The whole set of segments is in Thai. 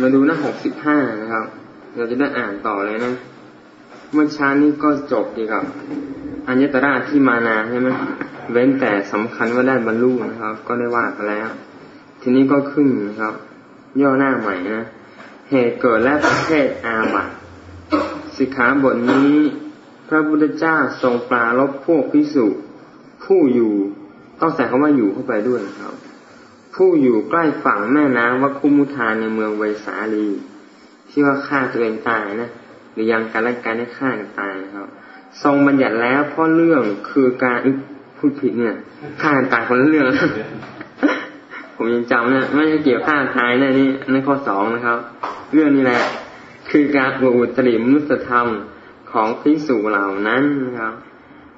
มาดูหน้าหกสิบห้านะครับ เราจะได้อ่านต่อเลยนะ เมื่อช้านี้ก็จบดีกับอัญญตราที่มานาใช่ไหมเว้นแต่สำคัญว่าได้บรรลุนะครับ ก็ได้ว่าไปแล้ว ทีนี้ก็ขึ้นนะครับ ย่อหน้าใหม่นะเหตุเกิดและประเภทอาบัตสิกขาบทนี้ พระพุทธเจ้าทรงปราลบพวกพิสุผู้อยู่ ต้องใส่คำว่าอยู่เข้าไปด้วยครับ ผู้อยู่ใกล้ฝั่งแม่น้ำวัคุมุทานในเมืองไวสาลี ที่ว่าฆ่าตัวเองตายนะหรือยังการละการได้ฆ่ากันตายนะครับ ทรงบัญญัติแล้วเพราะเรื่องคือการพูดผิดเนี่ยฆ่ากันตายคนละเรื่องผมยังจำนะไม่ใช่เกี่ยวฆ่าตายนะนี่ในข้อสองนะครับ เรื่องนี้แหละคือการอวอุตริมนุสธรรมของพิสูจเหล่านั้นนะครับ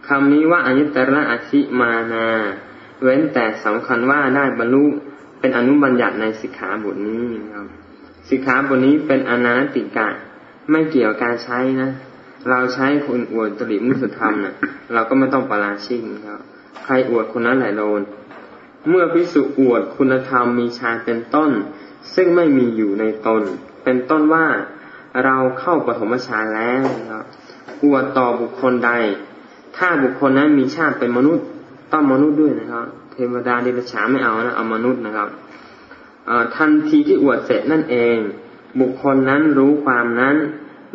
คำนี้ว่าอนิตระอาชิมานา เว้นแต่สำคัญว่าได้บรรลุ เป็นอนุบัญญัติในสิกขาบทนี้นะครับสิกขาบทนี้เป็นอนาติกะ ไม่เกี่ยวการใช้นะ เราใช้คนอวดตริมุสธรรมนะเราก็ไม่ต้องปราชิกครับ ใครอวดคนนั้นแหละโดนเมื่อพิสุอวดคุณธรรมมีฌาเป็นต้น ซึ่งไม่มีอยู่ในตน เป็นต้นว่าเราเข้าปฐมฌานแล้วครับอวดต่อบุคคลใด ถ้าบุคคลนั้นมีชาติเป็นมนุษย์ต้องมนุษย์ด้วยนะครับ วดาเดรัจฉานไม่เอานะเอามนุษย์นะครับทันทีที่อวดเสร็จนั่นเอง บุคคลนั้นรู้ความนั้น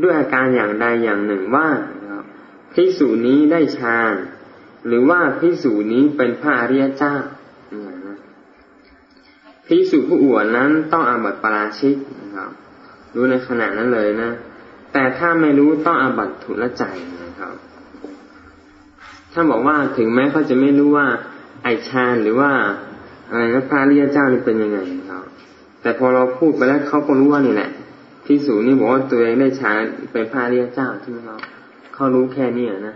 ด้วยอาการอย่างใดอย่างหนึ่งว่าพิสูจนี้ได้ฌานหรือว่าพิสูจนี้เป็นพระอริยเจ้าพิสูจผู้อวดนั้นต้องอาบัติปราชิกนะครับ รู้ในขณะนั้นเลยนะ แต่ถ้าไม่รู้ต้องอาบัติถุลใจนะครับท่านบอกว่าถึงแม้เขาจะไม่รู้ว่า ไอชาหรือว่าอะไรนะพระริยเจ้านี่เป็นยังไงครับ แต่พอเราพูดไปแล้วเขาก็รู้ว่านี่แหละพิสูจนี่บอกว่าตัวเองได้ฌานเป็นพระริยเจ้าใช่ไหมครับเขารู้แค่นี้นะ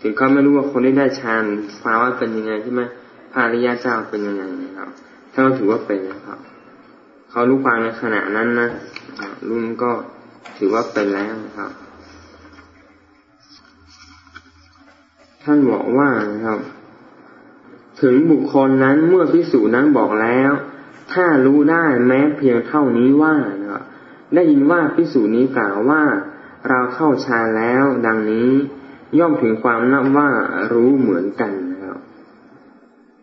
ถึงเขาไม่รู้ว่าคนที่ได้ฌานภาวะเป็นยังไงใช่ไหมพระริยเจ้าเป็นยังไงนะครับ ถ้าเราถือว่าเป็นนะครับเขารู้ความในขณะนั้นนะรุ่นก็ถือว่าเป็นแล้วนะครับ ท่านบอกว่านะครับ ถึงบุคคลนั้นเมื่อพิสูจนั้นบอกแล้ว ถ้ารู้ได้แม้เพียงเท่านี้ว่านะครับได้ยินว่าพิสูจนี้กล่าวว่า เราเข้าฌานแล้ว ดังนี้ ย่อมถึงความนับว่ารู้เหมือนกันนะครับ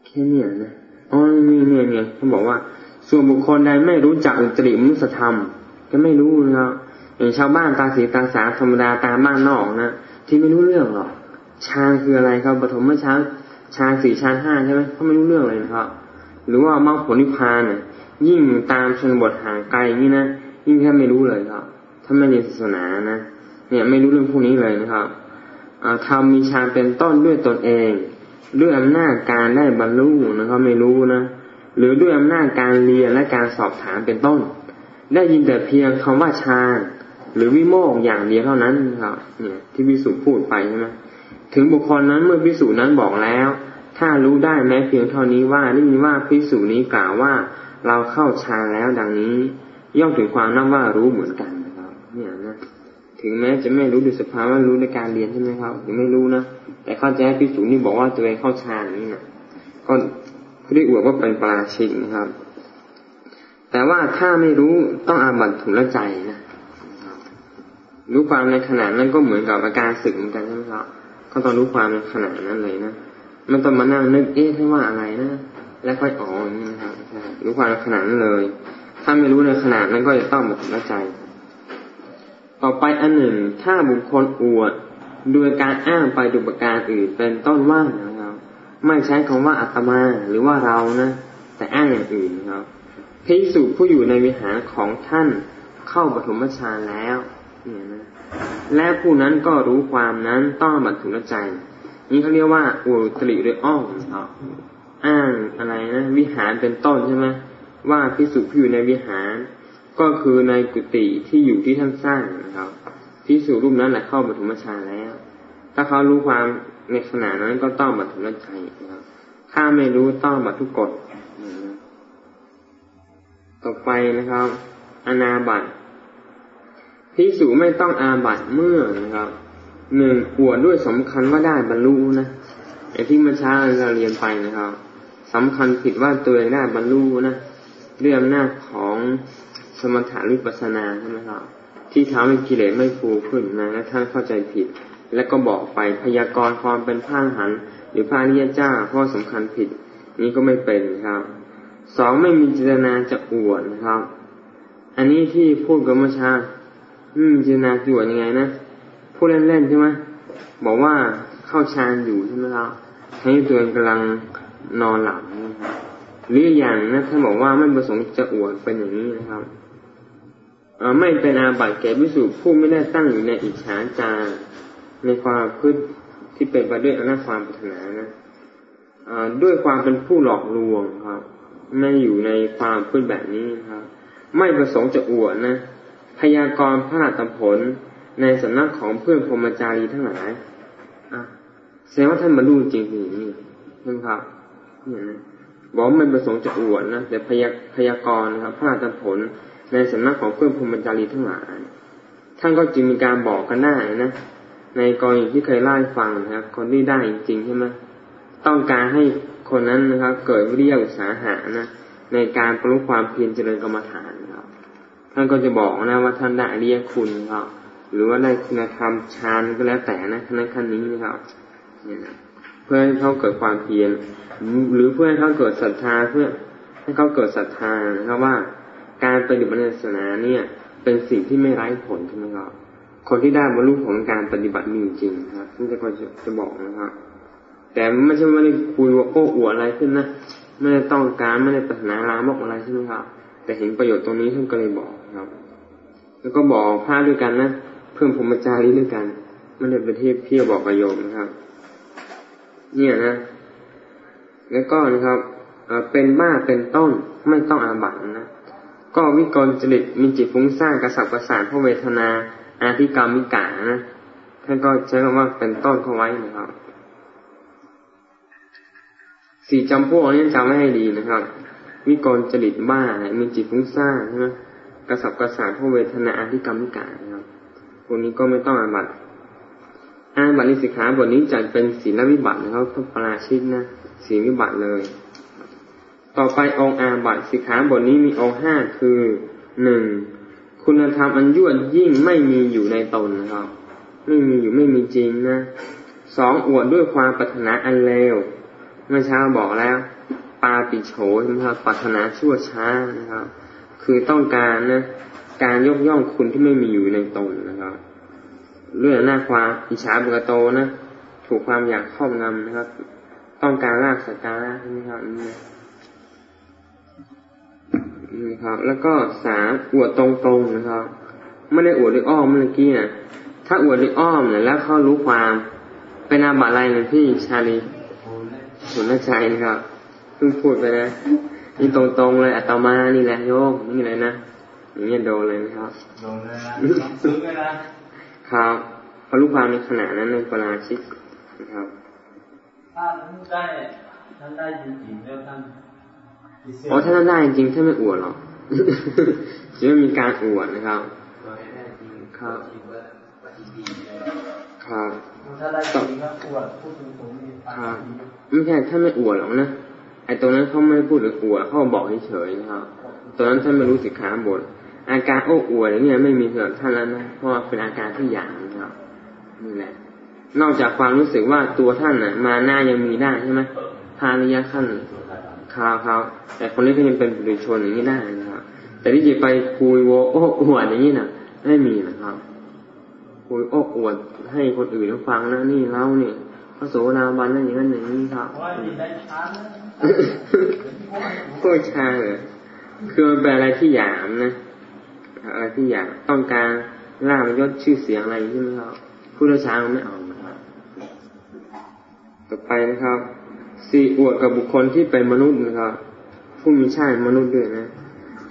แค่นี้นะอ๋อนี่เนี่ยเนี่ยเขาบอกว่า ส่วนบุคคลใดไม่รู้จักอุตริมุสธรรม ก็ไม่รู้นะครับอย่างชาวบ้านตาสีตาสาธรรมดาตาบ้านนอกนะที่ไม่รู้เรื่องหรอกฌานคืออะไรครับปฐมฌาน ฌานสี่ฌานห้าใช่ไหมเขาไม่รู้เรื่องเลยนะครับ หรือว่ามรรคผลนิพพานน่ะยิ่งตามชนบทห่างไกลนี่นะยิ่งแค่ไม่รู้เลยครับถ้าไม่เรียนศาสนานะเนี่ยไม่รู้เรื่องพวกนี้เลยนะครับทำมีฌานเป็นต้นด้วยตนเองด้วยอำนาจการได้บรรลุนะครับไม่รู้นะหรือด้วยอำนาจการเรียนและการสอบถามเป็นต้น ได้ยินแต่เพียงคำว่าฌานหรือวิโมกอย่างเดียวเท่านั้นครับเนี่ยที่วิสุพูดไปใช่ไหมถึงบุคคลนั้นเมื่อพิสูจนั้นบอกแล้ว ถ้ารู้ได้แม้เพียงเท่านี้ว่าได้ยินว่าพิสูจนี้กล่าวว่า เราเข้าฌานแล้วดังนี้ ย่อมถึงความนับว่ารู้เหมือนกันนะครับเนี่ยนะถึงแม้จะไม่รู้ด้วยสภาวะรู้ในการเรียนใช่ไหมครับยังไม่รู้นะแต่เข้าใจพิสูจนี่บอกว่าตัวเองเข้าฌานนี่นะก็เรียกว่าเป็นปราชิกนะครับ แต่ว่าถ้าไม่รู้ต้องอาบัตถุละใจนะรู้ความในขณะนั้นก็เหมือนกับอาการสึกเหมือนกันใช่ไหมครับก็ต้องรู้ความในขณะนั้นเลยนะ มันต้องมานั่งนึกเอ๊ะว่าอะไรนะแล้วค่อยอ๋อนี้นะครับรู้ความในขณะนั้นเลย ถ้าไม่รู้ในขณะนั้นก็จะต้องมาถึงใจ ต่อไปอันหนึ่ง ถ้าบุคคลอวดโดยการอ้างไปดุปการอื่นเป็นต้นว่านะครับ ไม่ใช้คำว่าอัตมาหรือว่าเรานะ แต่อ้างอย่างอื่นนะครับพิสูจผู้อยู่ในวิหารของท่านเข้าปฐมฌานแล้วเนี่ยนะและผู้นั้นก็รู้ความนั้นต้องบัตถุลใจ นี่เขาเรียกว่าอุตริหรืออ้อมอ้างอะไรนะวิหารเป็นต้นใช่ไหมว่าพิสุผู้อยู่ในวิหาร ก็คือในกุฏิที่อยู่ที่ท่านสร้างนะครับพิสุรูปนั้นแหละเข้าบัตุมฌาแล้ว ถ้าเขารู้ความในขณะนั้นก็ต้องบัตุลใจนะครับถ้าไม่รู้ต้องบัตุกฎต่อไปนะครับ อนาบัตพิสูไม่ต้องอาบัตเมื่อนะครับ หนึ่งอวดด้วยสำคัญว่าได้บรรลุนะไอ้ที่เมื่อเช้าเราเรียนไปนะครับสำคัญผิดว่าตัวเองได้บรรลุนะเรื่องหน้าของฌมถะวิปัสนาใช่ไหมครับ ที่ทำให้กิเลสไม่ฟูขึ้นนะและท่านเข้าใจผิด แล้วก็บอกไปพยากรณ์ความเป็นพระหันหรือพระนิยเจ้าข้อสำคัญผิด นี้ก็ไม่เป็นครับสองไม่มีเจตนาจะอวดนะครับ อันนี้ที่พูดกับมชาอืมเจตนาอวดยังไงนะ พูดเล่นๆใช่ไหมบอกว่าเข้าฌานอยู่ใช่ไหมครับทั้งตัวเองกำลังนอนหลับนะครับหรืออย่างนะท่านบอกว่าไม่ประสงค์จะอวดเป็นอย่างนี้นะครับเอไม่เป็นอาบัติแก่วิสุผู้ไม่ได้ตั้งอยู่ในอิจฉาจารในความพืชที่เป็นไปด้วยอำนาจความปรารถนานะด้วยความเป็นผู้หลอกลวงครับไม่อยู่ในความพืชแบบนี้ครับ ไม่ประสงค์จะอวดนะพยากรณ์พระราตผล ในสำนักของเพื่อนพรมจารีทั้งหลายอะแสดงว่าท่านบรรลุจริงๆอย่างนี้ใช่ไหมครับเนี่ยนะบอกไม่ประสงค์จะอวดนะแต่พยาพยากรณ์นะครับพระราตผลในสำนักของเพื่อนพรมจารีทั้งหลายท่านก็จึงมีการบอกกันได้นะในกรณีที่เคยเล่าฟังนะครับ คนที่ได้จริงใช่ไหมต้องการให้คนนั้นนะครับ เกิดวิริยะอุตสาหะนะในการปรุความเพียรเจริญกรรมฐานครับท่านก็จะบอกนะว่าท่านได้อริยกคุณครับ หรือว่าได้คุณธรรมฌานก็แล้วแต่นะขั้นขั้นนี้นะครับเนี่ยนะเพื่อให้เขาเกิดความเพียรหรือเพื่อให้เขาเกิดศรัทธาเพื่อให้เขาเกิดศรัทธานะครับว่า การปฏิบัติศาสนาเนี่ย เป็นสิ่งที่ไม่ไร้ผลใช่ไหมครับคนที่ได้บรรลุผลการปฏิบัติมีจริงครับซึ่จะก็จะบอกนะครับ แต่ไม่ใช่ไม่ได้คุยว่าโอ้อวดอะไรขึ้นนะไม่ได้ต้องการไม่ได้ปรารถนาลามกอะไรใช่ไหมครับ แต่เห็นประโยชน์ตรงนี้ท่านก็เลยบอกครับ แล้วก็บอกพระด้วยกันนะ เพิ่มพรมจารีด้วยกันไม่ได้ไปเทียบเที่ยวบอกประโยชน์นะครับ เนี่ยนะ แล้วก็นะครับเป็นบ้าเป็นต้นไม่ต้องอาบัตนะก็วิกลจริตมีจิตฟุ้งซ่านกระสับกระส่ายเพราะเวทนา อาธิกรรมมิกานะท่านก็ใช้คำว่าเป็นต้นเข้าไว้นะครับสี่จำพวกนี้จำไม่ให้ดีนะครับ วิกลจริตบ้ามีจิตฟุ้งซ่านใช่ไหมกระสับกระส่ายเพราะเวทนาอาธิกรรมมิกานะครับ พวกนี้ก็ไม่ต้องอาบัตอาบัตในสิกขาบทนี้จัดเป็นศีลวิบัตินะครับทุกปราชิกนะศีลวิบัติเลย ต่อไปองค์อาบัติสิกขาบทนี้มีองค์ห้าคือหนึ่งคุณธรรมอันยวดยิ่งไม่มีอยู่ในตนนะครับ ไม่มีอยู่ไม่มีจริงนะสองอวดด้วยความปรารถนาอันเลวเมื่อเช้าบอกแล้วปาติโฉนะครับปรารถนาชั่วช้านะครับ คือต้องการนะ การยกย่องคุณที่ไม่มีอยู่ในตนนะครับเรื่องหน้าความอิจฉาเบุกโตนะถูกความอยากครอบงำนะครับ ต้องการลาบสการะใช่ไหมครับนี่ครับ แล้วก็สามอวดตรงๆนะครับไม่ได้อวดด้วยอ้อมเมื่อกี้นะถ้าอวดด้วยอ้อมเนี่ยแล้วเขารู้ความเป็นอาบัติอะไรนะพี่ชาลีสุนทรชัยนะครับเพิ่งพูดไปนะนี่ตรงๆเลยอัตมานี่แหละโยมนี่เลยนะ อย่างนี้โดนเลยนะครับโดนเลยนะซึ้งเลยนะครับพอรู้ความในขณะนั้นในปราชิกนะครับ ถ้าท่านได้ท่านได้จริงๆแล้วท่านอ๋อถ้าท่านได้จริงท่านไม่อวดหรอกจะไม่มีการอวดนะครับครับครับถ้าได้จริงก็อวดพูดถึงผมครับไม่ใช่ท่านไม่อวดหรอกนะไอ้ตรงนั้นเขาไม่พูดหรืออวดเขาบอกเฉยๆนะครับตอนนั้นท่านไม่รู้สิขาบท อาการโอ้อวดเนี่ยไม่มีสำหรับท่านแล้วนะเพราะเป็นอาการที่หยาบนะครับนี่แหละนอกจากความรู้สึกว่าตัวท่านน่ะ มาหน้ายังมีได้ใช่ไหมพาริยะขั้นคราวเขาแต่คนนี้ก็ยังเป็นบุรุชนอย่างนี้ได้นะครับ แต่ที่จะไปคุยโวโอ้อวดอย่างนี้นะไม่มีนะครับคุยโอ้อวดให้คนอื่นฟังนะนี่เล่านี่พระโสดาบันนั่นอย่างนั้นอย่างนี้ครับพูดชาเลยคือมันเป็นอะไรที่หยามนะ อะไรที่อยากต้องการลาบยศชื่อเสียงอะไรใช่ไหมครับผู้ราชาไม่เอานะครับต่อไปนะครับสี่อวดกับบุคคลที่เป็นมนุษย์นะครับผู้มีชาติมนุษย์ด้วยนะ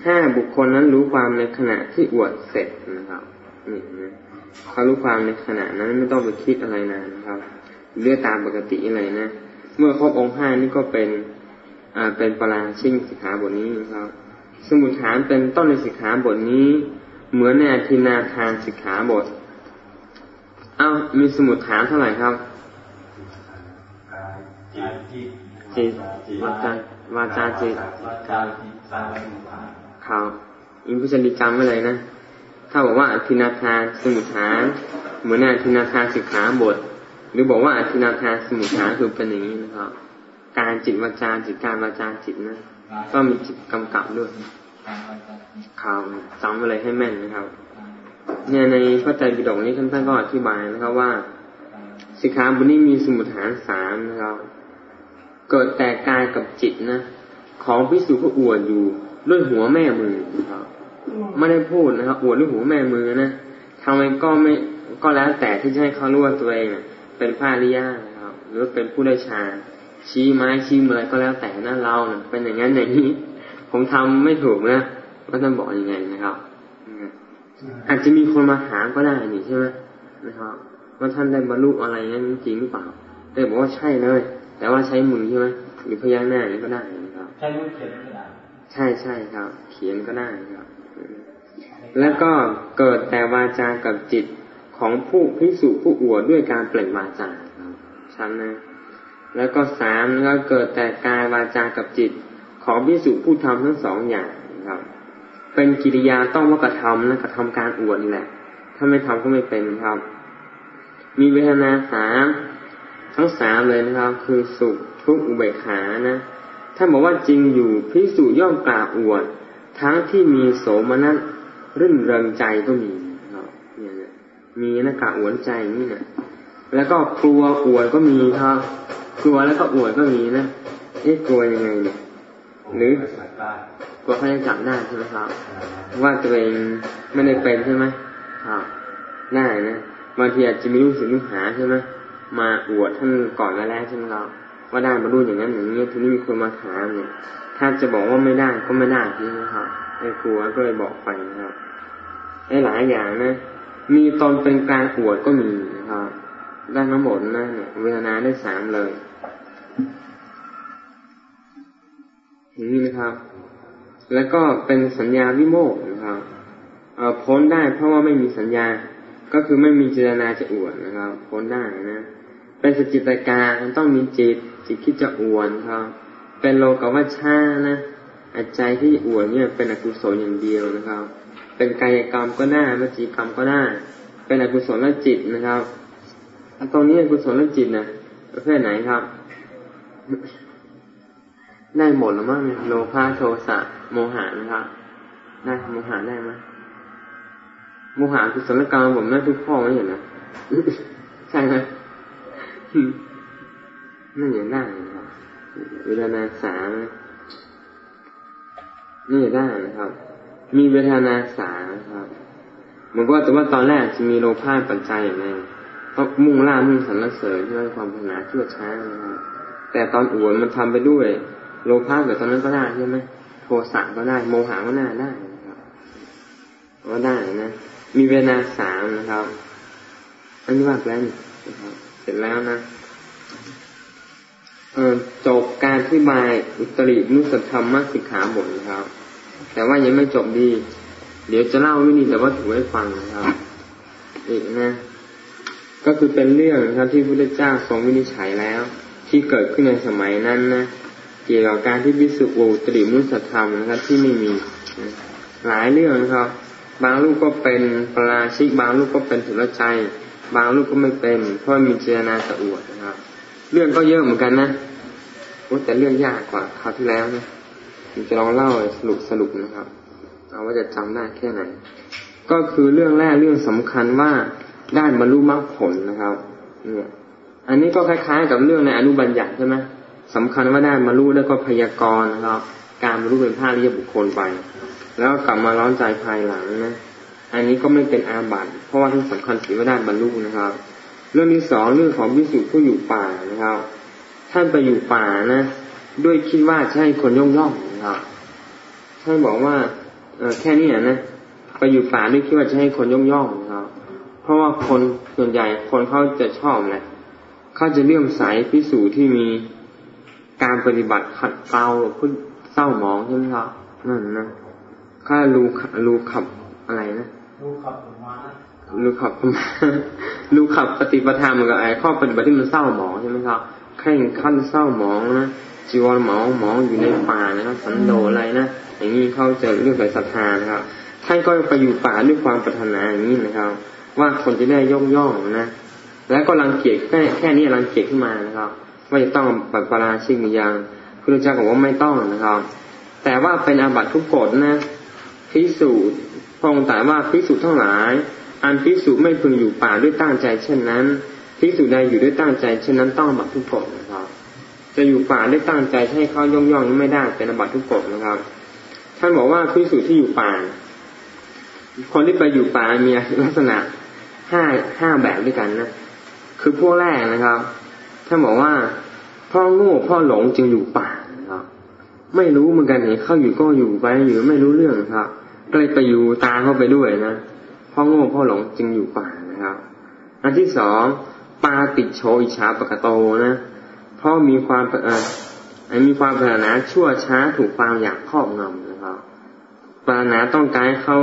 ห้าบุคคลนั้นรู้ความในขณะที่อวดเสร็จนะครับนี่นะเขารู้ความในขณะนั้นไม่ต้องไปคิดอะไรนานนะครับเลือตามปกติอะไรนะเมื่อครบองค์ห้านี่ก็เป็นอ่าเป็นปราชิงสิกขาบทนี้นะครับ สมุทฐานเป็นต้นในสิกขาบทนี้ เหมือนในอธินาทานสิกขาบท เอามีสมุทฐานเท่าไหร่ครับจิตวาจาวาจาจิตครับอินพุชนิจำไว้เลยนะ ถ้าบอกว่าอธินาทานสมุทฐาน เหมือนอธินาทานสิกขาบท หรือบอกว่าอธินาทานสมุทฐานคือเป็นอย่างนี้นะครับ การจิตวาจาจิตการวาจาจิตนะ ก็มีจิตกำกับด้วยข่าวจำไว้เลยให้แม่นนะครับ เนี่ยในพระไตรปิฎกนี้ท่านท่านก็อธิบายนะครับว่าสิกขาบทนี้มีสมุทฐานสามนะครับ เกิดแต่กายกับจิตนะของพิสูจน์ก็อวดอยู่ด้วยหัวแม่มือครับไม่ได้พูดนะครับอวดด้วยหัวแม่มือนะทำไมก็ไม่ก็แล้วแต่ที่จะให้เขารู้ว่าตัวเองเป็นพระริยานะครับ หรือเป็นผู้ได้ฌาน ชี้ไม้ชี้มือก็แล้วแต่นะเราเเป็นอย่างนั้นอย่างนี้ ผมทำไม่ถูกนะก็ต้องบอกยังไงนะครับอาจจะมีคนมาถามก็ได้นี่ใช่ไหมนะครับว่าท่านได้บรรลุอะไรนั้นจริงหรือเปล่าแต่บอกว่าใช่เลย แต่ว่าใช้มือใช่ไหมหรือพยักหน้านี่ก็ได้นะครับใช้มือเขียนก็ได้ใช่ใช่ครับ เขียนก็ได้ครับ แล้วก็เกิดแต่วาจากับจิตของผู้พิสุผู้อวดด้วยการเปล่งวาจาครับชั้นนะ แล้วก็สามแล้วเกิดแต่กายวาจากับจิต ของพิสุผู้ทำทั้งสองอย่างครับ เป็นกิริยาต้องว่ากระทำนะกระทำการอวดนี่แหละ ถ้าไม่ทำก็ไม่เป็นครับ มีเวทนาสามทั้งสามเลยนะครับ คือสุขทุกข์อุเบกขานะถ้าบอกว่าจริงอยู่พิสุย่อมกล่าวอวด ทั้งที่มีโสมนัสรื่นเริงใจก็มีครับเนี่ยมีนักล่าวอวดใจนี่นะแล้วก็กลัวอวดก็มีครับ กลัวแล้วก็อวดก็มีนะเอ๊ะกลัวยังไงเนี่ย หรือกลัวเขาจะจับได้ใช่ไหมครับ ว่าตัวเองไม่ได้เป็นใช่ไหมครับได้นะบางทีอาจจะมีลูกศิษย์ลูกหาใช่ไหมมาอวดท่านก่อนแล้วใช่ไหมครับว่าได้มาดูอย่างนั้นอย่างนี้ทีนี้มีคนมาถามเนี่ย ถ้าจะบอกว่าไม่ได้ก็ไม่ได้ทีนะครับไอ้ครูก็เลยบอกไปนะครับไอ้หลายอย่างนะมีตอนเป็นการอวดก็มีนะครับได้ทั้งหมดนะเนี่ยเวทนาได้สามเลย นี้นะครับ แล้วก็เป็นสัญญาวิโมกนะครับเอพ้นได้เพราะว่าไม่มีสัญญา ก็คือไม่มีเจตนาจะอวดนะครับ พ้นได้นะ เป็นสจิตการต้องมีจิต จิตคิดจะอวดครับ เป็นโลกวัชชานะอาใจที่อวดเนี่ยเป็นอกุศลอย่างเดียวนะครับ เป็นกายกรรมก็ได้วจีกรรมก็ได้ เป็นอกุศลจิตนะครับตรงนี้อกุศลจิตนะประเภทไหนครับ ได้หมดหรือมั้งโลภะโทสะโมหะนะครับได้โมหะได้ไหมโมหะกุศลกรรมผมน่าทุกข้อไม่เห็นนะใช่ไหมนั่นอย่าได้นะครับเวทนาสามนี่ได้นะครับ มีเวทนาสามครับเหมือนว่าแต่ว่าตอนแรกจะมีโลภะปัจจัยอย่างไรก็มุ่งล่ามุ่งสรรเสริญใช่ไหมความพนาชั่วช้านะครับแต่ตอนอวดมันทำไปด้วย โลภะแบบตอนนั้นก็ได้ใช่ไหมโทสะก็ได้ โมหะก็น่าได้นะครับก็ได้นะ มีเวนาสามนะครับ อันนี้ว่าแล้วนะครับ เสร็จแล้วนะเออจบการอธิบายอุตริมุสธรรมมสิกขาบทนะครับ แต่ว่ายังไม่จบดี เดี๋ยวจะเล่าวิธีแต่ว่าถือให้ฟังนะครับอีกนะ ก็คือเป็นเรื่องนะครับที่พระพุทธเจ้าทรงวินิจฉัยแล้ว ที่เกิดขึ้นในสมัยนั้นนะ เกี่ยวกับการที่วิสุโอตริมุสธรรมนะครับ ที่ไม่มีหลายเรื่องนะครับ บางลูกก็เป็นปราชิกบางลูกก็เป็นถุลใจบางลูกก็ไม่เป็น เพราะมีเจตนาสะอวดนะครับ เรื่องก็เยอะเหมือนกันนะโอ้แต่เรื่องยากกว่าคราวที่แล้วนะผมจะลองเล่าสรุปสรุปนะครับ เอาว่าจะจำได้แค่ไหน ก็คือเรื่องแรกเรื่องสำคัญว่าได้บรรลุมรรคผลนะครับ เนี่ย อันนี้ก็คล้ายๆกับเรื่องในอนุบัญญัติใช่ไหม สำคัญว่าได้บรรลุแล้วก็พยากรณ์นะครับ การรรลุเป็นพระริยบุคคลไป แล้วกลับมาร้อนใจภายหลังนะอันนี้ก็ไม่เป็นอาบัติเพราะว่าที่สำคัญถือว่าได้บรรลุนะครับ เรื่องที่สองเรื่องของวิสุทธิผู้อยู่ป่านะครับ ท่านไปอยู่ป่านะ ด้วยคิดว่าให้คนย่องย่องนะครับท่านบอกว่าเอแค่นี้นะไปอยู่ป่าด้วยคิดว่าจะให้คนย่องย่องนะครับ เพราะว่าคนส่วนใหญ่คนเขาจะชอบแหละเขาจะเลื่อมใสพิสูจที่มี การปฏิบัติขัดเกลาพุ่เศร้าหมองใช่ไหมครับนั่นนะข้ารูรูขับอะไรนะรูขับมารูขับมารูขับปฏิปทาเหมือนกับไอ้ข้อปฏิบัติที่มันเศร้าหมองใช่ไหมครับแข่งขั้นเศร้าหมองนะจีวรหมองหมองอยู่ในป่านะครับสันโดอะไรนะอย่างนี้เขาจะเรื่องใส่ศรัทธานะครับท่านก็ไปอยู่ป่าด้วยความปรารถนาอย่างนี้นะครับ ว่าคนจะได้ย่องย่องนะ แล้วก็รังเกียจแค่แค่นี้รังเกียจขึ้นมานะครับ ว่ต้องปัปราชิกหรือยังพระเจ้าบอกว่าไม่ต้องนะครับ แต่ว่าเป็นอาบัติทุกกฎนะพิสูจน์พระองค์ตรัสว่าพิสูจน์ทั้งหลาย อันพิสูจน์ไม่พึงอยู่ป่าด้วยตั้งใจเช่นนั้นพิสูจน์ใดอยู่ด้วยตั้งใจเช่นนั้นต้องอาบัติทุกกฎนะครับ จะอยู่ป่าด้วยตั้งใจให้เขาย่องย่องนี้ไม่ได้เป็นอาบัติทุกกฎนะครับ ท่านบอกว่าพิสูจน์ที่อยู่ป่า คนที่ไปอยู่ป่ามีลักษณะห้าห้าแบบด้วยกันนะคือพวกแรกนะครับ ท่านบอกว่าพ่อโง่พ่อหลงจึงอยู่ป่านะครับไม่รู้เหมือนกันเห็นเข้าอยู่ก็อยู่ไปอยู่ไม่รู้เรื่องครับก็เลยไปอยู่ตาเข้าไปด้วยนะพ่อโง่พ่อหลงจึงอยู่ป่านะครับ อันที่สองปาติโชอิชาปกโตนะพ่อมีความเออมีความปรารถนาชั่วช้าถูกความอยากครอบงำนะครับปรารถนาต้องการเขา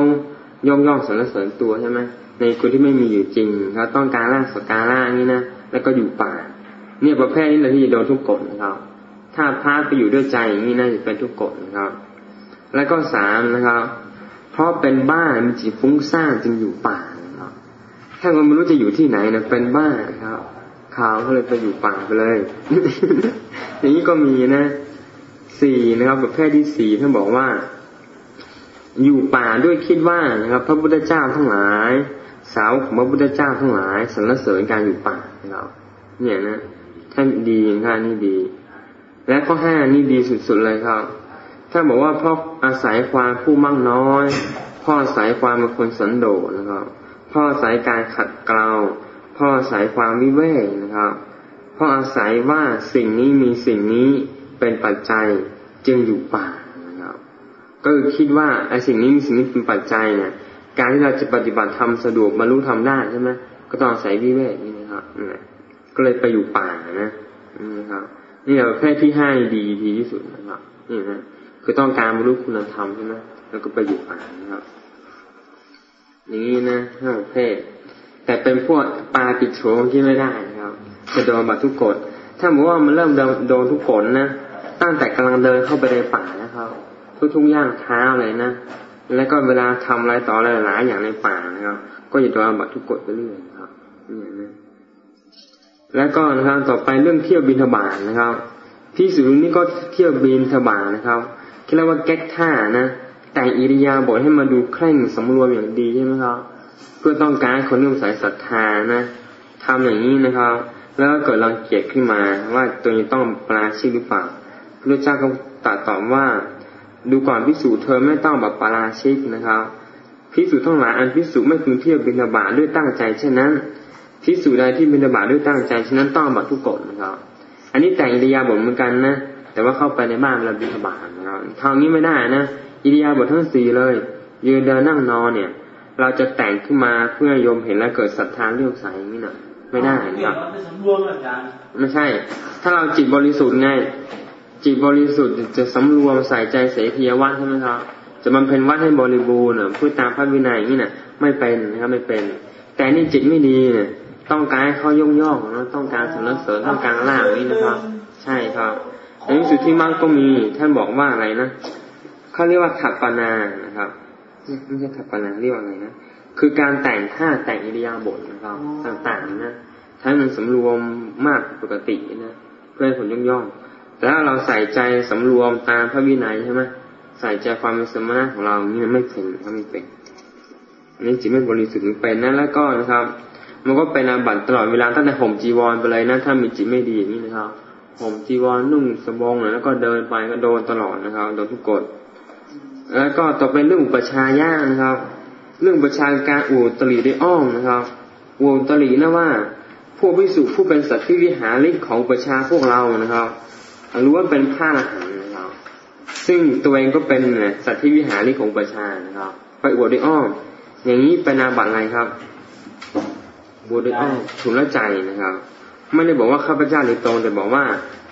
ย่องย่องสรรเสริญตัวใช่ไหมในคนที่ไม่มีอยู่จริงเขาต้องการล่าสการล่างนี่นะแล้วก็อยู่ป่า เนี่ยประเภทนี้แหละที่จะโดนทุกกฎนะครับ ถ้าพระไปอยู่ด้วยใจอย่างนี้น่าจะเป็นทุกกฎนะครับ แล้วก็สามนะครับ เพราะเป็นบ้ามีจิตฟุ้งซ่านจึงอยู่ป่านะครับถ้าคนไม่รู้จะอยู่ที่ไหนนะเป็นบ้าครับข่าวก็เลยไปอยู่ป่าไปเลย อย่างนี้ก็มีนะสี่นะครับ ประเภทที่สี่ท่านบอกว่า อยู่ป่าด้วยคิดว่านะครับ พระพุทธเจ้าทั้งหลาย สาวของพระพุทธเจ้าทั้งหลายสรรเสริญการอยู่ป่านะครับเนี่ยนะ ท่านดีท่านนี่ดี และข้อห้านี่ดีสุดๆเลยครับ ถ้าบอกว่าพ่ออาศัยความผู้มั่งน้อย พ่ออาศัยความเป็นคนสันโดษนะครับ พ่ออาศัยการขัดเกลาพ่ออาศัยความวิเวกนะครับ พ่ออาศัยว่าสิ่งนี้มีสิ่งนี้เป็นปัจจัยจึงอยู่ป่าก็คือคิดว่าไอ้สิ่งนี้มีสิ่งนี้เป็นปัจจัยเนี่ยการที่เราจะปฏิบัติทำสะดวกบรรลุทำได้ใช่ไหมก็ต้องอาศัยวิเวกนี่นะครับ ก็เลยไปอยู่ป่านะนี่ครับ นี่เราแค่ที่ให้ดีดีที่สุดนะครับนี่นะคือต้องการบรรลุคุณธรรมใช่ไหมแล้วก็ไปอยู่ป่านะครับนี้นะห้าเพศ แต่เป็นพวกปลาติดโฉมที่ไม่ได้นะครับจะโดนบัตทุกกฎถ้าบอกว่ามันเริ่มโดนทุกกฎนะตั้งแต่กำลังเดินเข้าไปในป่านะครับ ทุกๆย่างเท้าเลยนะแล้วก็เวลาทำอะไรต่ออะไรหลายอย่างในป่านะครับ ก็จะโดนบัตทุกกฎไปเรื่อยครับนี่นะ แล้วก็นะครับต่อไปเรื่องเที่ยวบินทบาทนะครับที่สุดนี้ก็เที่ยวบินทบาทนะครับคิดแล้วว่าแก๊กท่านะแต่อิริยาบถให้มาดูเคร่งสำรวมอย่างดีใช่ไหมครับเพื่อต้องการคนเรื่อมสายศรัทธานะทำอย่างนี้นะครับ แล้วก็เกิดรังเกียจขึ้นมาว่าตัวนี้ต้องปราชิกหรือเปล่าพระเจ้าก็ตัดตอบว่า ดูก่อนพิสูจเธอไม่ต้องแบบปราชิกนะครับพิสูจทั้งหลายอันพิสูจไม่พึงเที่ยวบินาบาด้วยตั้งใจเช่นนั้น พิสูจใดที่บินาบาด้วยตั้งใจเช่นนั้นต้องบัตทุกกฎนะครับ อันนี้แต่งอิริยาบถเหมือนกันนะแต่ว่าเข้าไปในบ้านเราบินาบานะครับทางนี้ไม่ได้นะอิริยาบถทั้งสี่เลย ยืนเดินนั่งนอนเนี่ย เราจะแต่งขึ้นมาเพื่อโยมเห็นแล้วเกิดศรัทธาเรื่องใสอย่างนี้นะไม่ได้นะครับไม่ใช่ ถ้าเราจิตบริสุทธิ์ไงจิตบริสุทธิ์จะสำรวมใส่ใจเสพียวัดใช่ไหมครับจะมันเป็นวัดให้บริบูรณ์พูดตามพระวินัยนี่นะไม่เป็นนะครับไม่เป็น แต่นี่จิตไม่ดีเนี่ย ต้องการให้เขาย่องย่องนะต้องการสนับสนุนต้องการล่านี่นะครับ ใช่ครับในสุดที่มั่งก็มีท่านบอกว่าอะไรนะเขาเรียกว่าขับปนานะครับไม่ใช่ขับปนาเรียกว่าอะไรนะคือการแต่งท่าแต่งอิริยาบถนะครับ ต่างๆนะให้มันสำรวมมากปกตินะเพื่อให้คนย่องย่องแล้วเราใส่ใจสำรวมตามพระวินัยใช่ไหมใส่ใจความเป็นสมณะของเรานี่ไม่เป็นก็ไม่เป็นอันนี้จิตไม่บริสุทธิ์เป็นนั่นแล้วก็นะครับ มันก็เป็นอาบัติตลอดเวลาตั้งแต่ห่มจีวรไปเลยนะถ้ามีจิตไม่ดีอย่างนี้นะครับห่มจีวรนุ่งสบงแล้วก็เดินไปก็โดนตลอดนะครับโดนทุกกฎแล้วก็ต่อไปเรื่องอุปชาญานะครับ เรื่องประชาการอูตลีได้อ้อมนะครับอูตลีนะว่าพวกวิสุผู้เป็นสัตว์ที่วิหาริกของประชาพวกเรานะครับรู้ว่าเป็นผ้าอาหารนะครับ ซึ่งตัวเองก็เป็นสัตว์ที่วิหาริของประชานะครับ ไปอวดด้อ้อม อย่างนี้เป็นนาบัตอะไรครับ บวดด้วยอ้อมถุนละใจนะครับ ไม่ได้บอกว่าข้าพเจ้าโดยตรงแต่บอกว่า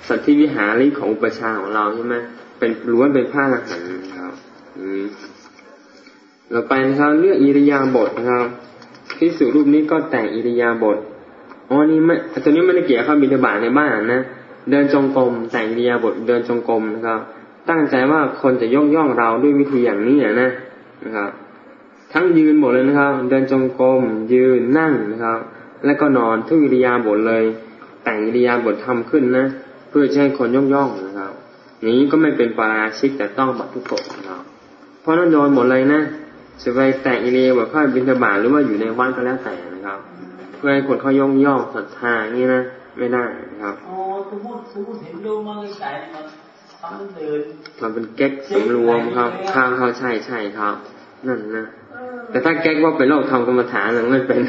สัตว์ที่วิหาริของประชาของเราใช่ไหมเป็นรู้ว่าเป็นผ้าหารนะครับเราไปนะครับเรื่องอิริยาบถนะครับที่สุรูปนี้ก็แต่งอิริยาบถอ๋อนี่ไม่ตอนนี้ไม่ได้เกี่ยวกับบิณฑบาตในบ้านนะเดินจงกรมแต่งเรียาบทเดินจงกรมนะครับ ตั้งใจว่าคนจะยกย่องเราด้วยวิธีอย่างนี้นะนะครับ ทั้งยืนหมดเลยนะครับ เดินจงกรมยืนนั่งนะครับ แล้วก็นอนทุกอิริยาบถเลย แต่งอิริยาบถทำขึ้นนะ เพื่อให้คนยกย่องนะครับ นี้ก็ไม่เป็นปาราชิกแต่ต้องบัตทุกกฎนะครับ เพราะนั้นโดนหมดเลยนะจะไปแต่งอิริยาบถข้าบิณฑบาตหรือว่าอยู่ในวัดก็แล้วแต่นะครับ เพื่อให้คนเขายกย่องศรัทธานี่นะไม่ได้นะครับอ๋อสมมติสมมติเห็นโยมมาไกลๆมันทำเดินมันเป็นแก๊กสำรวมครับข้าวเขาใช่ใช่ครับ นั่นนะ แต่ถ้าแก๊กว่าเป็นโรคทำกรรมฐานหรือไม่เป็น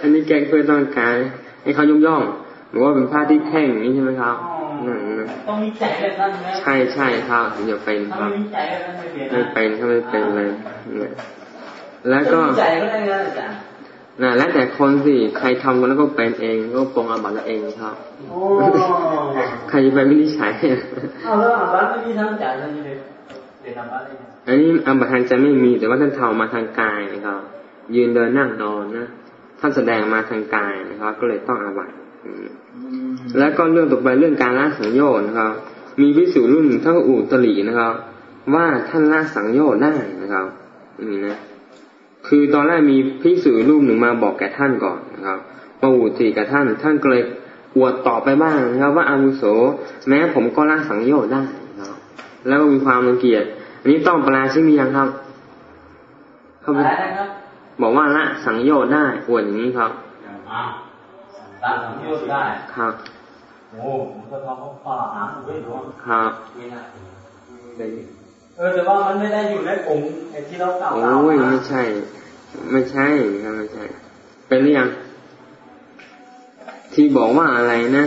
อันนี้แก๊กเพื่อต้องการให้เขายกย่องหรือว่าเป็นผ้าที่แข็งอย่างนี้ใช่ไหมครับนั่นนะต้องมีใจแบบนั้นนะใช่ใช่ครับถึงจะเป็นคถ้ารับไม่มีใจแบบนั้นไม่เปลี่ยนไม่เป็นถ้าไม่เป็นเลยเนี่ยแล้วก็มีใจก็ได้นะอาจารย์นะแล้วแต่คนสิใครทำกันแล้วก็เป็นเองก็ปรงอาบัติละเองครับโอ้ใครจะไปไม่ได้ใช้เอาแล้วอาบัติไม่มีทั้งใจทั้งนี้เลยเรียนอาบัติเลย อันนี้อาบัติทางใจไม่มี แต่ว่าท่านเทามาทางกายนะครับ ยืนเดินนั่งนอนนะท่านแสดงมาทางกายนะครับ ก็เลยต้องอาบัติอืมแล้วก็เรื่องต่อไปเรื่องการละสังโยชน์นะครับ มีพิสูจน์รุ่นท่านอุตลีนะครับ ว่าท่านละสังโยชน์ได้นะครับนี่นะคือตอนแรกมีพิสูจน์รูปหนึ่งมาบอกแก่ท่านก่อนนะครับมาอุตรีกับท่าน ท่านก็เลยอวดต่อไปบ้างนะครับ ว่าอาวุโส แม้ผมก็ละสังโยชน์ได้นะครับ แล้วก็มีความรังเกียจอันนี้ต้องปราชิกมียังครับเขาอะไรนะครับบอกว่าละสังโยชน์ได้อวดอย่างนี้ครับอ่าตามสังโยชน์ได้ครับโอ้ผมก็ทำเขาฝ่าหางผมไม่รู้ครับไม่น่าเออแต่ว่ามันไม่ได้อยู่ในกลุ่มไอ้ที่เรากล่าวโอ้กล่าวยไม่ใช่ ไม่ใช่ครับไม่ใช่ เป็นหรือยังที่บอกว่าอะไรนะ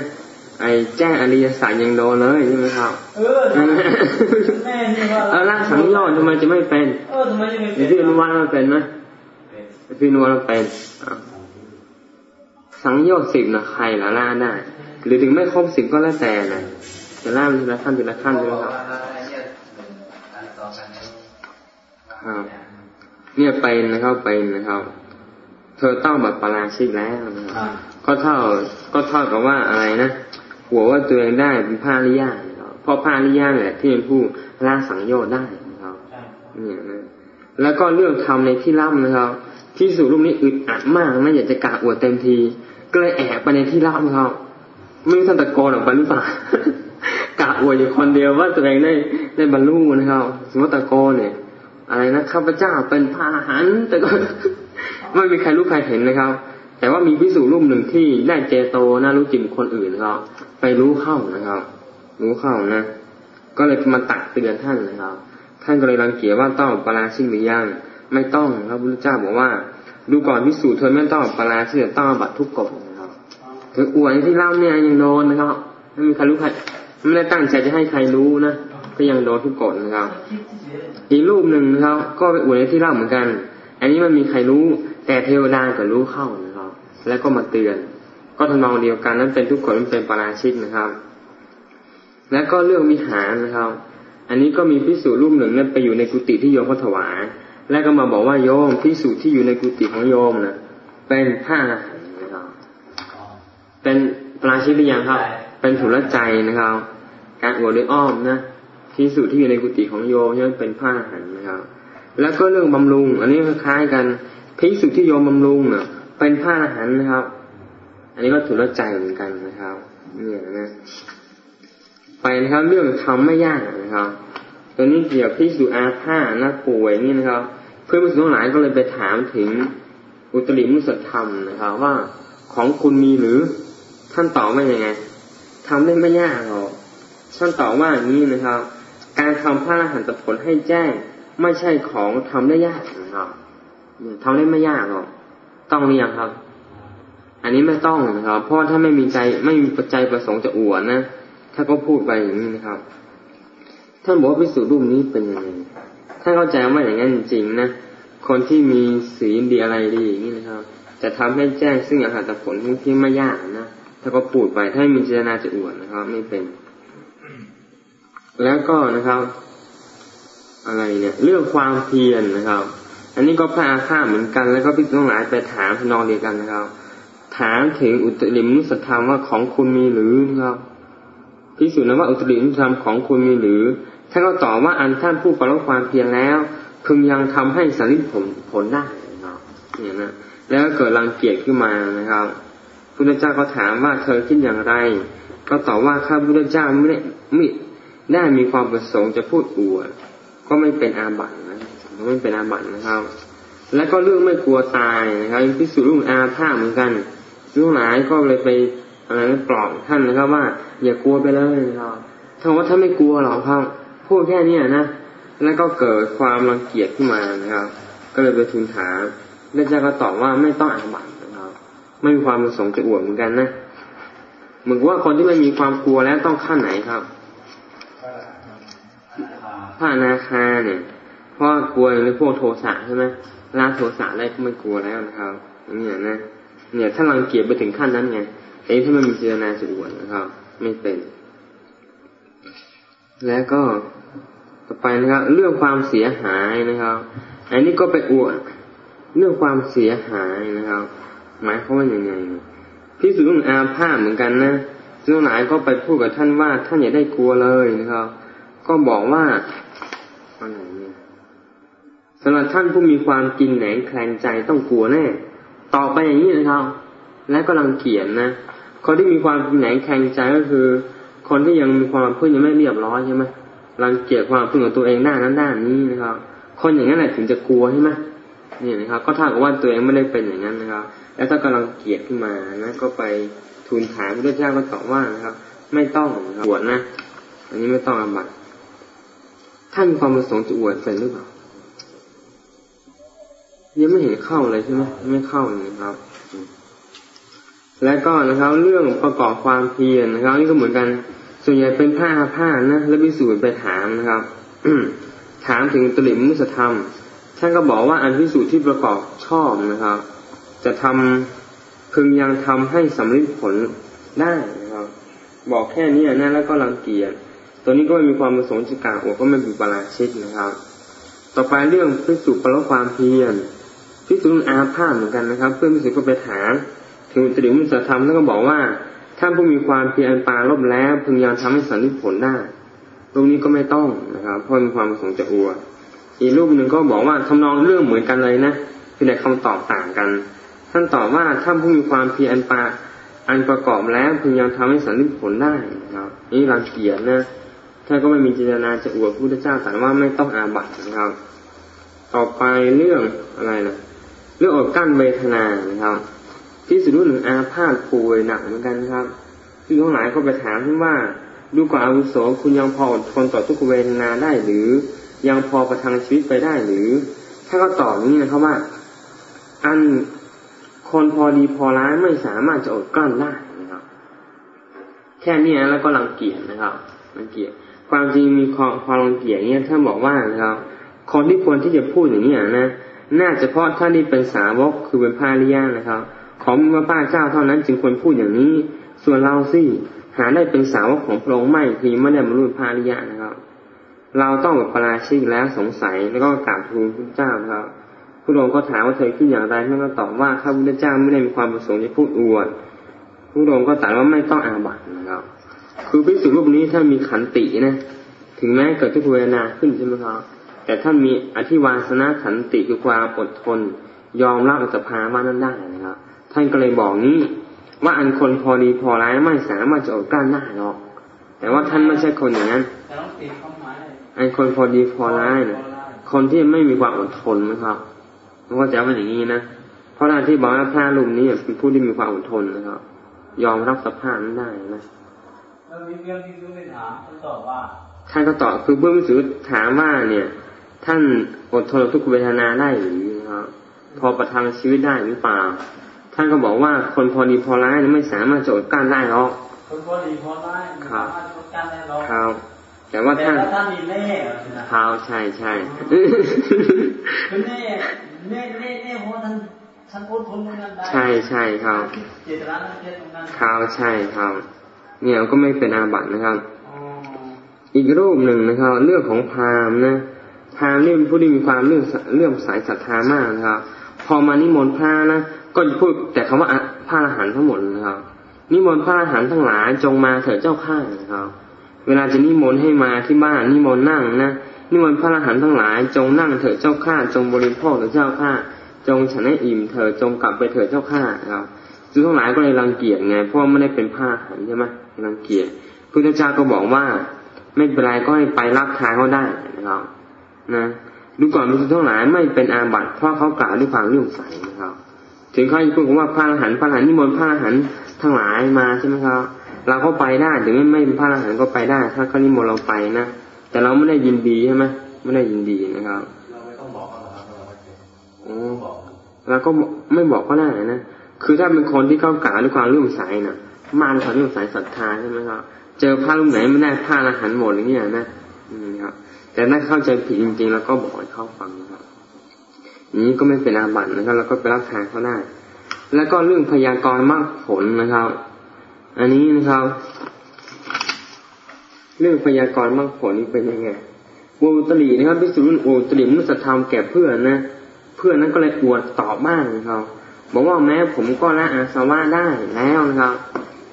ไอ้แจ้งอริยสัจยังโดนเลยใช่ไหมครับ เออแม่นี่ว่าเอาละสังโยชน์ทำไมจะไม่เป็นเออทำไมจะไม่ไอ้พี่อนุวัฒน์มันเป็นไหมไอ้พี่อนุวัฒน์มันเป็นอะสังโยชน์สิบนะใครละล่าได้หรือถึงไม่ครบสิบก็แล้วแต่นะจะล่าทีละขั้นทีละขั้นใช่ไหมครับครับเนี่ยเป็นนะครับเป็นนะครับ เธอต้องแบบปาราชิกแล้วนะครับก็เท่าก็เท่ากับว่าอะไรนะหัวว่าตัวเองได้เป็นผ้าลิยา นะครับเพราะผ้าลิยาแหละที่เป็นผู้ละสังโยชน์ได้นะครับใช่เนี่ยนะแล้วก็เรื่องทำในที่ลับนะครับ ที่สู่รูปนี้อึดอัดมากนะอยากจะกราบอวดเต็มที ก็เลยแอบไปในที่ลับครับไม่รู้ท่านตะโกนออกไปหรือเปล่ากราบอวดอยู่คนเดียวว่าตัวเองได้ได้บรรลุนะครับ สมมติตะโกนเนี่ย อะไรนะข้าพเจ้าเป็นพระอรหันต์แต่ก็ไม่มีใครรู้ใครเห็นนะครับ แต่ว่ามีพิสูจน์รูปหนึ่งที่ได้เจโตน่ารู้จิตคนอื่นครับไปรู้เข้านะครับ รู้เข้านะ ก็เลยมาตักเตือนท่านนะครับ ท่านก็เลยรังเกียจว่าต้องปราชิกหรือยังไม่ต้องครับพระพุทธเจ้าบอกว่า ดูก่อนพิสูจน์เธอไม่ต้องปราชิกแต่ต้องบัตทุกกฎนะครับถึงอวดที่เล่าเนี่ยยังโดนนะครับไม่มีใครรู้ใครไม่ได้ตั้งใจจะให้ใครรู้นะก็ยังโดนทุกกฎนะครับ อีกรูปหนึ่งนะครับ ก็ไปอวนที่เล่าเหมือนกัน อันนี้มันมีใครรู้ แต่เทวดาก็รู้เข้านะครับ แล้วก็มาเตือน ก็ทำนองเดียวกันนั้นเป็นทุกคนเป็นปราชิกนะครับ แล้วก็เรื่องวิหารนะครับ อันนี้ก็มีพิสูจน์รูปหนึ่งนั้นไปอยู่ในกุฏิที่โยมเขาถวาย แล้วก็มาบอกว่าโยมพิสูจน์ที่อยู่ในกุฏิของโยมนะเป็นผ้าหารนะครับ เป็นปราชิกหรือยังครับ เป็นถุลใจนะครับ การอวดด้วยอ้อมนะพิสูจน์ที่อยู่ในกุฏิของโยมเนี่ยเป็นผ้าหารนะครับ แล้วก็เรื่องบำรุง อันนี้คล้ายกันพิสูจน์ที่โยมบำรุงเน่ะ เป็นผ้าหารนะครับ อันนี้ก็ถุลใจเหมือนกันนะครับเนี่ยนะ ไปนะครับ เรื่องทำไม่ยากนะครับตัวนี้เกี่ยวกับพิสูจน์อาพาธนะป่วยนี่นะครับ เพื่อนผู้สูงหลายก็เลยไปถามถึงอุตริมุสธรรมนะครับ ว่าของคุณมีหรือท่านตอบว่ายังไงทำได้ไม่ยากหรอกท่านตอบว่าอย่างนี้นะครับ การทำพระอรหันตผลให้แจ้งไม่ใช่ของทำได้ยากนะครับเนี่ยทำได้ไม่ยากหรอกต้องหรือยังครับ อันนี้ไม่ต้องนะครับ เพราะถ้าไม่มีใจไม่มีปัจจัยประสงค์จะอวดนะ ถ้าก็พูดไปอย่างนี้นะครับ ท่านบอกว่าพิสูจน์รูปนี้เป็นยังไงท่านเข้าใจว่าอย่างนั้นจริงนะ คนที่มีศีลดีอะไรดีอย่างนี้นะครับ จะทำให้แจ้งซึ่งอรหัตผลที่ไม่ยากนะ ถ้าก็พูดไปถ้าไม่มีเจตนาจะอวดนะครับ ไม่เป็น แล้วก็นะครับ อะไรเนี่ย เรื่องความเพียรนะครับ อันนี้ก็พระอาฆาตเหมือนกัน แล้วก็พี่ต้องหลาไปถามนองเดียวกันนะครับ ถามถึงอุตริมนุสธรรมว่าของคุณมีหรือนะครับ พิสูจน์นะว่าอุตริธรรมของคุณมีหรือท่านก็ตอบว่าอันท่านผู้ประลบความเพียรแล้ว พึงยังทำให้สาริผลผลได้นะเนี่ยนะแล้วก็เกิดรังเกียจขึ้นมานะครับพุทธเจ้าก็ถามว่าเธอคิดอย่างไร ก็ตอบว่าข้าพุทธเจ้าไม่ได้ไม่ได้มีความประสงค์จะพูดอวดก็ไม่เป็นอาบัตินะไม่เป็นอาบัตินะครับ และก็เรื่องไม่กลัวตายนะครับพิสูจน์รุ่งอาภาเหมือนกันลูกหลายก็เลยไป อะไรปลอบท่านนะครับว่า อย่ากลัวไปเลยนะครับถ้าว่าถ้าไม่กลัวหรอกครับพูดแค่นี้นะแล้วก็เกิดความรังเกียจขึ้นมานะครับ ก็เลยไปทูลถามแล้วเจ้าก็ตอบว่าไม่ต้องอาบัตินะครับ ไม่มีความประสงค์จะอวดเหมือนกันนะเหมือนว่าคนที่ไม่มีความกลัวแล้วต้องขั้นไหนครับพระนาคาเนี่ยเพราะกลัวในพวกโทสะใช่ไหมลาโทสะได้ก็ไม่กลัวแล้วนะครับเนี่ยนะเนี่ยถ้ารังเกียจไปถึงขั้นนั้นไง ไอ้ถ้ามันมีเจตนาจะอวดนะครับ ไม่เป็น แล้วก็ต่อไปนะครับ เรื่องความเสียหายนะครับ อันนี้ก็ไปอวดเรื่องความเสียหายนะครับ หมายความว่าอย่างไงพิสุน์อาภาเหมือนกันนะซึ่งหลายก็ไปพูดกับท่านว่าท่านอย่าได้กลัวเลยนะครับ ก็บอกว่าอะไรเนี่ยสำหรับท่านผู้มีความกินแหนงแคลงใจต้องกลัวแน่ต่อไปอย่างนี้นะครับ และก็ลังเกียจนะ คนที่มีความแหนงแคลงใจก็คือ คนที่ยังมีความพึ่งยังไม่เรียบร้อยใช่ไหมรังเกียจความพึ่งของตัวเองด้านั้นด้านี้นะครับ คนอย่างนั้นแหละถึงจะกลัวใช่ไหมนี่นะครับ ก็ถ้ากับว่าตัวเองไม่ได้เป็นอย่างนั้นนะครับ แล้วถ้ากำลังเกียดขึ้นมานะก็ไปทูลถามพระเจ้าก็ตอบว่านะครับ ไม่ต้องบวชนะ อันนี้ไม่ต้องอาบัติท่านมีความประสงค์จะอวดเป็นหรือเปล่ายังไม่เห็นเข้าเลยใช่ไหมไม่เข้าเลยครับ และก็นะครับเรื่องประกอบความเพียรนะครับนี่ก็เหมือนกันส่วนใหญ่เป็นผ้าผ้านะแล้วพิสูจน์ไปถามนะครับถามถึงตริมุสธรรมท่านก็บอกว่าอันพิสูจน์ที่ประกอบชอบนะครับ จะทำพึงยังทำให้สำเร็จผลได้นะครับ บอกแค่นี้นะแล้วก็รังเกียจตัวนี้ก็ไม่มีความประสงค์จะกล่าวก็ไม่เป็นปราชิกนะครับ ต่อไปเรื่องพิสูจน์ประลความเพียรพิสูจน์อาภาเหมือนกันนะครับ เพื่อนพิสูจน์ก็ไปถาม ถึงตริมุสธรรมแล้วก็บอกว่าท่านผู้มีความเพียรปาลบแล้วพึงยังทำให้สำเร็จผลได้ตรงนี้ก็ไม่ต้องนะครับเพราะมีความประสงค์จะอวดอีกรูปหนึ่งก็บอกว่าทำนองเรื่องเหมือนกันเลยนะเพียงแต่คำตอบต่างกัน ท่านตอบว่าท่านผู้มีความเพียรปาอันประกอบแล้วพึงยังทำให้สำเร็จผลได้นะครับนี่รังเกียจนะท่านก็ไม่มีเจตนาจะอวดพระพุทธเจ้าแต่ว่าไม่ต้องอาบัตนะครับ ต่อไปเรื่องอะไรนะเรื่องอดกั้นเวทนานะครับ ที่สุดหนึ่งอาพาธป่วยหนักเหมือนกันครับที่ทั้งหลายก็ไปถามท่านว่า ดูกว่าอาวุโสคุณยังพออดทนต่อทุกเวทนาได้หรือ ยังพอประทังชีวิตไปได้หรือถ้าก็ตอบนี้นะครับว่า อันคนพอดีพอร้ายไม่สามารถจะอดกลั้นได้นะครับ แค่นี้แล้วก็รังเกียจนะครับรังเกียจความจริงมีความความรังเกียจเนี่ยท่านบอกว่านะครับ คนที่ควรที่จะพูดอย่างนี้นะน่าจะเพราะท่านที่เป็นสาวกคือเป็นพาริยานะครับ ของพระป้าเจ้าเท่านั้นจึงควรพูดอย่างนี้ ส่วนเราสิหาได้เป็นสาวกของพระองค์ไม่คือไม่ได้บรรลุพาริยานะครับ เราต้องกับปราชิกแล้วสงสัยแล้วก็กราบทูลพระเจ้าครับพระองค์ก็ถามว่าเธอคิดอย่างไรท่านก็ตอบว่าข้าพุทธเจ้าไม่ได้มีความประสงค์จะพูดอวดพระองค์ก็ตรัสว่าไม่ต้องอาบัตนะครับ คือพิสุรูปนี้ท่ามีขันตินะ ถึงแม้เกิดทุกเวทนาขึ้นใช่ไหมครับแต่ท่านมีอธิวาสนาขันติคือความอดทน ยอมรับอัตภาว่านั้นได้นะครับ ท่านก็เลยบอกนี้ ว่าอันคนพอดีพอร้ายไม่สามารถจะอดกลั้นได้หรอก แต่ว่าท่านไม่ใช่คนอย่างนั้นไอ้คนพอดีพอร้ายเนี่ยคนที่ไม่มีความอดทนนะครับมันก็จะเป็นอย่างนี้นะเพราะท่านที่บอกว่าพระลุมนี้เป็นผู้ที่มีความอดทนนะครับ ยอมรับสภาพนั้นได้นะแล้วมีเรื่องที่ซื้อไปถามท่านตอบว่าท่านก็ตอบคือเบื้องสือถามว่าเนี่ย ท่านอดทนทุกเวทนาได้หรือครับพอประทังชีวิตได้หรือเปล่า ท่านก็บอกว่าคนพอดีพอร้ายไม่สามารถจะอดกั้นได้หรอกคนพอดีพอร้ายครับครับแต่ว่าท่านท่านมีเล่เท้าใช่ใช่เน่เน่เน่เน่เพราะท่านท่านอดทนตรงนั้นได้ใช่ใช่ครับเจตนาเจตรงนั้นเท้าใช่ครับ เนี่ยก็ไม่เป็นอาบัตินะครับอีกรูปหนึ่งนะครับ เรื่องของพราหมณ์นะพราหมณ์นี่เป็นผู้ที่มีความเรื่องเรื่องสายศรัทธามากนะครับ พอมานิมนต์พระนะ ก็พูดแต่คำว่าพระอรหันต์ทั้งหมดนะครับ นิมนต์พระอรหันต์ทั้งหลายจงมาเถิดเจ้าข้านะครับ เวลาจะนิมนต์ให้มาที่บ้านนิมนต์นั่งนะนิมนต์พระอรหันต์ทั้งหลาย จงนั่งเถิดเจ้าข้าจงบริโภคเถิดเจ้าข้าจงฉันให้อิ่มเถิดจงกลับไปเถิดเจ้าข้าครับจึงทั้งหลายก็เลยรังเกียจไงเพราะไม่ได้เป็นผ้าหันใช่ไหมรังเกียจพุทธเจ้าก็บอกว่า ไม่เป็นไรก็ให้ไปรับทานเขาได้นะครับนะดูก่อนพิสุทั้งหลายไม่เป็นอาบัติเพราะเขากล่าวด้วยความเลื่อมใสนะครับ ถึงเขาพูดว่าพระอรหันต์พระอรหันต์นิมนต์พระอรหันต์ทั้งหลายมาใช่ไหมครับเราก็ไปได้ถึงไม่ไม่เป็นพระอรหันต์ก็ไปได้ ถ้าเขานิมนต์เราไปนะแต่เราไม่ได้ยินดีใช่ไหมไม่ได้ยินดีนะครับเราไม่ต้องบอกเขาหรอกครับเราไม่เป็นโอ้บอกแล้วก็ไม่บอกก็ได้นะคือถ้าเป็นคนที่เขากล่าวด้วยความเลื่อมใสน่ะ มานความเลื่อมใสศรัทธาใช่ไหมครับเจอพระรูปไหนไม่ได้พระอรหันต์หมดอย่างเงี้ยนะอืมครับแต่ถ้าเข้าใจผิดจริงๆ แล้วก็บอกให้เขาฟังนะครับอย่าง นี้ก็ไม่เป็นอาบัตินะครับ แล้วก็ไปรับทานเขาได้แล้วก็เรื่องพยากรณ์มรรคผลนะครับ อันนี้นะครับ เรื่องพยากรณ์มรรคผลนี่เป็นยังไงโอตรีนะครับพิสุรุ่นโอตรีมนุษยธรรมแก่เพื่อนนะเพื่อนนั้นก็เลยอวดตอบบ้างนะครับบอกว่าแม้ผมก็ละอาสวะได้แล้วนะครับ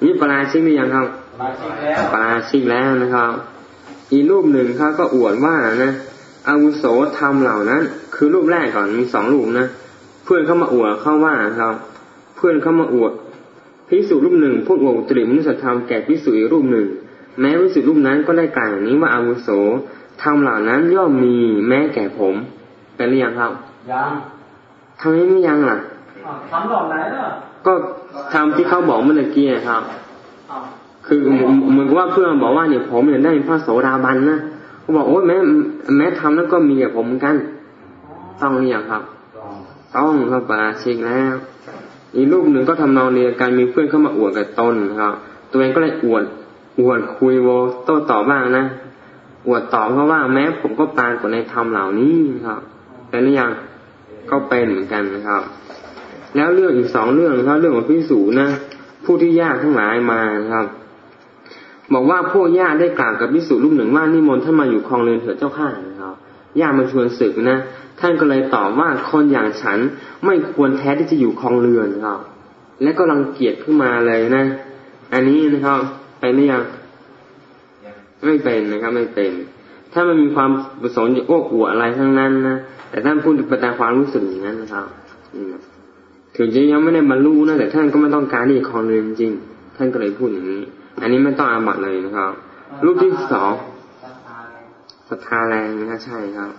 นี่ปราชิกหรือยังครับมาชิกแล้วปราชิกแล้วนะครับ อีกรูปหนึ่งเขาก็อวดว่านะอาวุโสธรรมเหล่านั้น คือรูปแรกก่อนมีสองรูปนะเพื่อนเข้ามาอวดเข้าว่าครับเพื่อนเข้ามาอวดพิสุรูปหนึ่งพูดอวดตริมนุสยธรรมแก่พิสุอีกรูปหนึ่ง แม้พิสุรูปนั้นก็ได้กล่าวอย่างนี้ว่าอาวุโสธรรมเหล่านั้นย่อมมีแม้แก่ผมเป็นหรือยังครับยังทำไมไม่ยังล่ะอ้าวทำดอกไหนล่ะก็ทำที่เขาบอกเมื่อกี้ครับอ้าวคือเหมือนกับว่าเพื่อนบอกว่าเนี่ยผมเนี่ยได้เป็นพระโสดาบันนะเขาบอกโอ้ยแม้แม้ทำนั้นก็มีกับผมเหมือนกัน ต้องหรือยังครับลองต้องครับปราชิกแล้ว อีกรูปหนึ่งก็ทำนองเดียวกันมีเพื่อนเข้ามาอวดกับตนครับ ตัวเองก็เลยอวดอวดคุยโวโต้ตอบบ้างนะอวดตอบเพราะว่าแม้ผมก็ปรากฏในธรรมเหล่านี้ครับเป็นหรือยังก็เป็นเหมือนกันนะครับ แล้วเรื่องอีกสองเรื่องนะครับเรื่องของพิสูจนะผู้ที่ยากทั้งหลายมานะครับ บอกว่าพวกญาติได้กล่าวกับพิสูจรูปหนึ่งว่านิมนต์ท่านมาอยู่คลองเรือนเถิดเจ้าข้า นะครับญามาชวนศึกนะ ท่านก็เลยตอบว่าคนอย่างฉันไม่ควรแท้ที่จะอยู่คลองเรือนครับ และก็รังเกียจขึ้นมาเลยนะ อันนี้นะครับไปหรือยังไม่เป็นนะครับ ไม่เป็น ถ้ามันมีความประสงค์จะโอ้อวดอะไรทั้งนั้นนะแต่ท่านพูดไปตาความรู้สึกอย่างนั้นนะครับถึงจะยังไม่ได้บรรลุนะแต่ท่านก็ไม่ต้องการที่คลองเรือนจริง ท่านก็เลยพูดอย่างนี้ อันนี้ไม่ต้องอาบัตเลยนะครับรูปที่สอง ศรัทธาไงศรัทธาแรงนะใช่ครับ